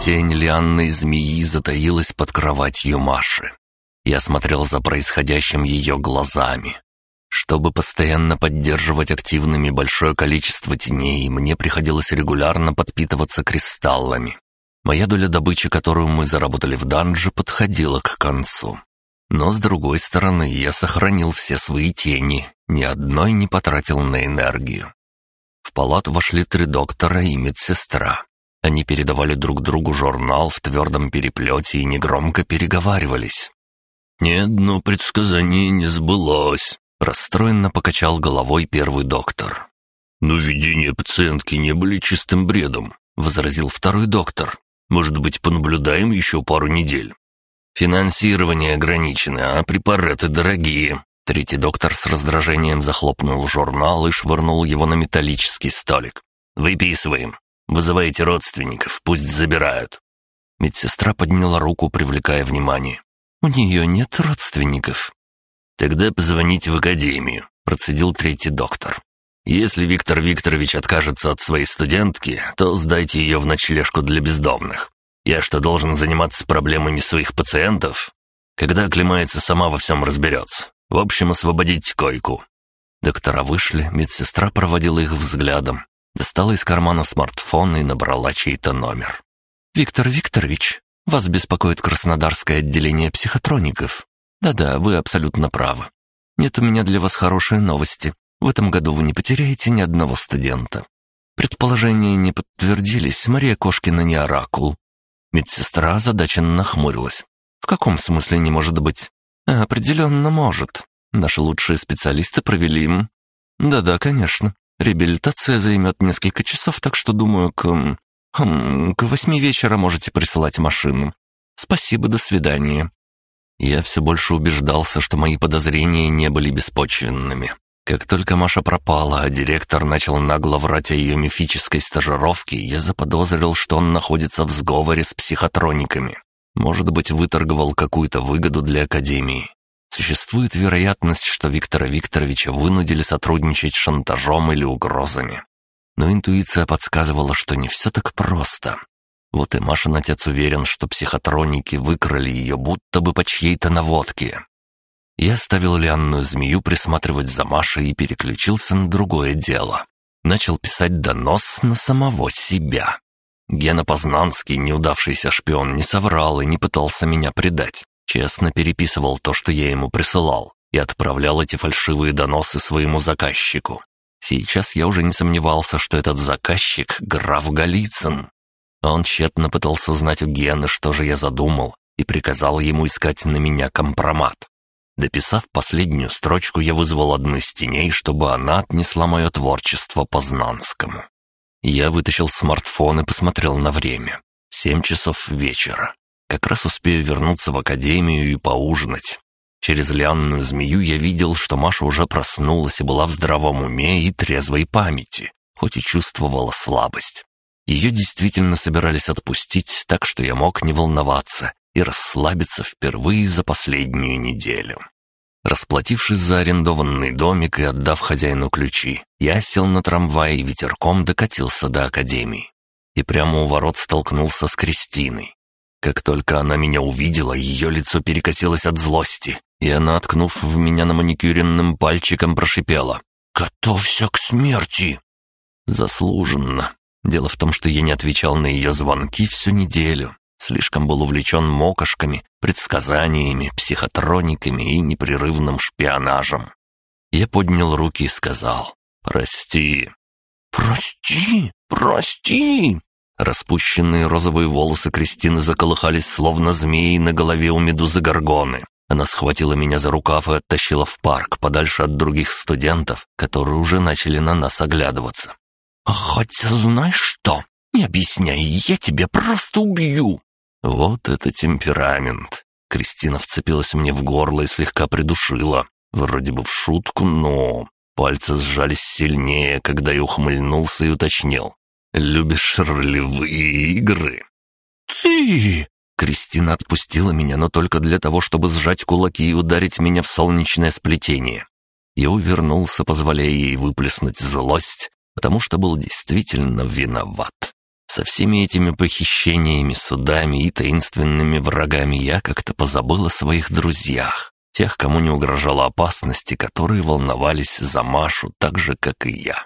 Тень лианной змеи затаилась под кроватью Маши. Я смотрел за происходящим ее глазами. Чтобы постоянно поддерживать активными большое количество теней, мне приходилось регулярно подпитываться кристаллами. Моя доля добычи, которую мы заработали в данже, подходила к концу. Но, с другой стороны, я сохранил все свои тени, ни одной не потратил на энергию. В палату вошли три доктора и медсестра. Они передавали друг другу журнал в твердом переплете и негромко переговаривались. «Ни одно предсказание не сбылось», — расстроенно покачал головой первый доктор. «Но видения пациентки не были чистым бредом», — возразил второй доктор. «Может быть, понаблюдаем еще пару недель?» «Финансирование ограничено, а препараты дорогие». Третий доктор с раздражением захлопнул журнал и швырнул его на металлический столик. «Выписываем. Вызывайте родственников, пусть забирают». Медсестра подняла руку, привлекая внимание. «У нее нет родственников». «Тогда позвоните в академию», — процедил третий доктор. «Если Виктор Викторович откажется от своей студентки, то сдайте ее в ночлежку для бездомных. Я что, должен заниматься проблемами своих пациентов? Когда оклемается, сама во всем разберется. В общем, освободить койку». Доктора вышли, медсестра проводила их взглядом, достала из кармана смартфон и набрала чей-то номер. «Виктор Викторович, вас беспокоит Краснодарское отделение психотроников. Да-да, вы абсолютно правы. Нет у меня для вас хорошей новости. В этом году вы не потеряете ни одного студента. Предположения не подтвердились, Мария Кошкина не оракул. Медсестра озадаченно нахмурилась. «В каком смысле не может быть?» «Определенно может. Наши лучшие специалисты провели им». «Да-да, конечно. Реабилитация займет несколько часов, так что, думаю, к... Хм, к восьми вечера можете присылать машину. Спасибо, до свидания». Я все больше убеждался, что мои подозрения не были беспочвенными. Как только Маша пропала, а директор начал нагло врать о ее мифической стажировке, я заподозрил, что он находится в сговоре с психотрониками. Может быть, выторговал какую-то выгоду для Академии. Существует вероятность, что Виктора Викторовича вынудили сотрудничать шантажом или угрозами. Но интуиция подсказывала, что не все так просто. Вот и Машин отец уверен, что психотроники выкрали ее будто бы по чьей-то наводке. Я оставил лианную змею присматривать за Машей и переключился на другое дело. Начал писать донос на самого себя. Гена Познанский, неудавшийся шпион, не соврал и не пытался меня предать. Честно переписывал то, что я ему присылал, и отправлял эти фальшивые доносы своему заказчику. Сейчас я уже не сомневался, что этот заказчик — граф Голицын. Он тщетно пытался узнать у Гены, что же я задумал, и приказал ему искать на меня компромат. Дописав последнюю строчку, я вызвал одну из теней, чтобы она отнесла мое творчество Познанскому. Я вытащил смартфон и посмотрел на время. Семь часов вечера. Как раз успею вернуться в академию и поужинать. Через лианную змею я видел, что Маша уже проснулась и была в здравом уме и трезвой памяти, хоть и чувствовала слабость. Ее действительно собирались отпустить, так что я мог не волноваться и расслабиться впервые за последнюю неделю. Расплатившись за арендованный домик и отдав хозяину ключи, я сел на трамвай и ветерком докатился до академии. И прямо у ворот столкнулся с Кристиной. Как только она меня увидела, ее лицо перекосилось от злости, и она, откнув в меня на маникюренным пальчиком, прошипела. «Готовься к смерти!» Заслуженно. Дело в том, что я не отвечал на ее звонки всю неделю. Слишком был увлечен мокошками, предсказаниями, психотрониками и непрерывным шпионажем. Я поднял руки и сказал «Прости». «Прости, прости!» Распущенные розовые волосы Кристины заколыхались, словно змеи на голове у медузы Горгоны. Она схватила меня за рукав и оттащила в парк, подальше от других студентов, которые уже начали на нас оглядываться. «А хотя знаешь что? Не объясняй, я тебя просто убью!» Вот это темперамент. Кристина вцепилась мне в горло и слегка придушила. Вроде бы в шутку, но... Пальцы сжались сильнее, когда я ухмыльнулся и уточнил. «Любишь ролевые игры?» «Ты!» Кристина отпустила меня, но только для того, чтобы сжать кулаки и ударить меня в солнечное сплетение. Я увернулся, позволяя ей выплеснуть злость, потому что был действительно виноват. Со всеми этими похищениями, судами и таинственными врагами я как-то позабыл о своих друзьях, тех, кому не угрожала опасность и которые волновались за Машу так же, как и я.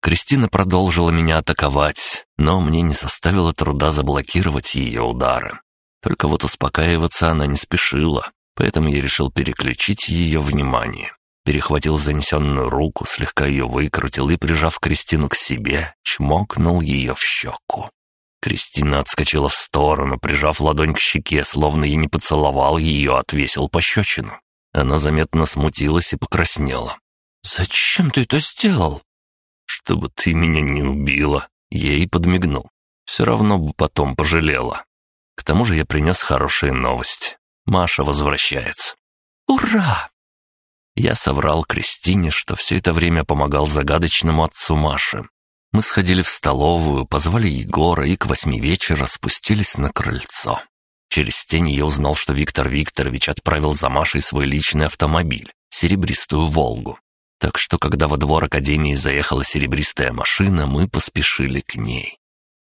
Кристина продолжила меня атаковать, но мне не составило труда заблокировать ее удары. Только вот успокаиваться она не спешила, поэтому я решил переключить ее внимание. Перехватил занесенную руку, слегка ее выкрутил и, прижав Кристину к себе, чмокнул ее в щеку. Кристина отскочила в сторону, прижав ладонь к щеке, словно я не поцеловал ее, отвесил пощечину. Она заметно смутилась и покраснела. «Зачем ты это сделал?» «Чтобы ты меня не убила», — ей подмигнул. «Все равно бы потом пожалела». К тому же я принес хорошие новости. Маша возвращается. «Ура!» Я соврал Кристине, что все это время помогал загадочному отцу Маши. Мы сходили в столовую, позвали Егора и к восьми вечера спустились на крыльцо. Через тень я узнал, что Виктор Викторович отправил за Машей свой личный автомобиль, серебристую «Волгу». Так что, когда во двор Академии заехала серебристая машина, мы поспешили к ней.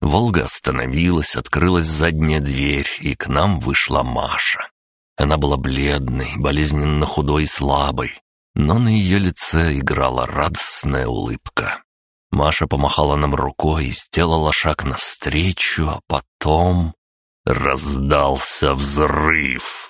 «Волга» остановилась, открылась задняя дверь, и к нам вышла Маша. Она была бледной, болезненно худой и слабой, но на ее лице играла радостная улыбка. Маша помахала нам рукой и сделала шаг навстречу, а потом... Раздался взрыв.